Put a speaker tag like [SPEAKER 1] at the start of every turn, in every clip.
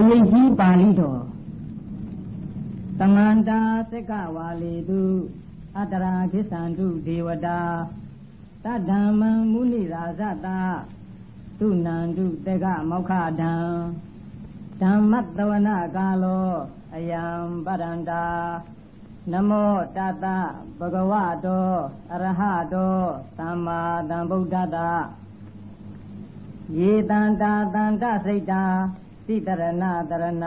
[SPEAKER 1] ုရိကြီးပါဠိတော်သမန္တာသက္ကဝါလီတုအတ္တရာခိသန္တုဒေဝတာတတ္ဓမ္မံမုနိရာဇတာသူနန္တုတေကမောက္ခဒံဓမ္မတဝနာကာလောအယံပရန္တာနမောတတဘဂဝတောအရဟတောသမ္မာသမ္ဗုဒ္ဓတယေတန္တာတန္တစိတ်တာ တိတရဏတရဏ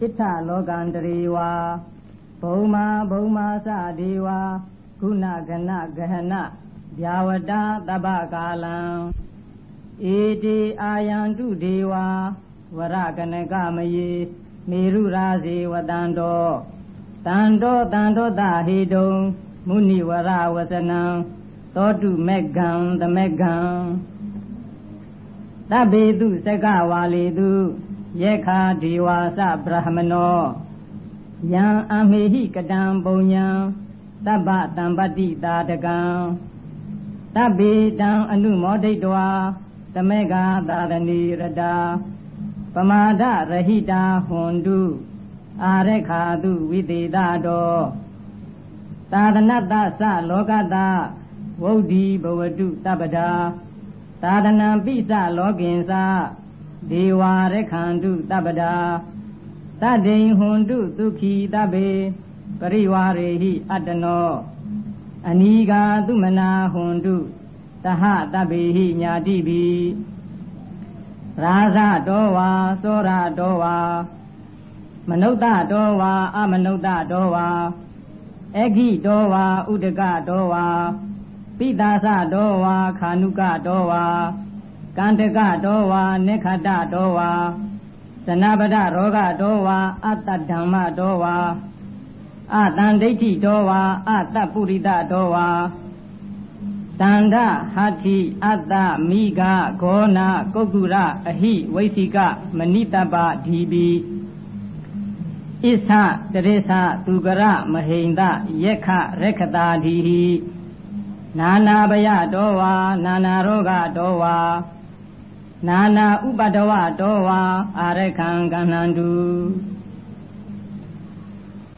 [SPEAKER 1] ဣဋ္ဌလောကန္တရေဝါဘုံမာဘုံမာသဒေဝါခုဏကနဂဟနဗျာဝတတပ္ပကာလံဧတိအာယံတုဒေဝါဝရကနကမယေမေရုရာဇေဝတံတောတန္တောတန္တောတဟေတုံမုနိဝရဝစနံသောတုမေကံသမေကံတဗ္ဗေတုစကဝါလေတု ယေခာဒေဝါစဗြဟ္မနောယံအမေဟိကတံပုံညာတပ္ပတံပတိတာတကံတဗ္ဗေတံအနုမောဒိတဝါသမေဃာသာရဏီရတာပမာဒရဟိတာဟွန်တုအာရခာတုဝိသေသတောသာသနတ္တသလောကတဝုဒ္ဓီဘဝတုတပ္ပဒါသာသနံပိစလောကင်္စာ ဒေဝရခန္တုတပ္ပဒါတတ္တိဟွန်တုဒုက္ခိတဗေပရိဝါရေဟိအတ္တနောအနီဃာသူမနာဟွန်တုသဟတဗ္ဗေဟိညာတိပိရာဇတောဝါသောရတောဝါမနုဿတောဝါအမနုဿတောဝါအဂိတောဝါဥဒကတောဝါပိတာသတောဝါခာနုကတောဝါ ကန္တကတောဝါနိခတတောဝါသနပဒရောဂတောဝါအတ္တဓမ္မတောဝါအတန်ဒိဋ္ဌိတောဝါအတ္တပုရိသတောဝါတန္ဒဟတ္ထိအတ္တမိဂဂောနာကုက္ကုရအဟိဝိသိကမဏိတပဒီပိဣသတရိသသူကရမဟိန္ဒယက္ခရက္ခတာဒီဟိနာနာဘယတောဝါနာနာရောဂတောဝါ နာနာဥပဒဝတောဝါအာရခံကန္နန္တု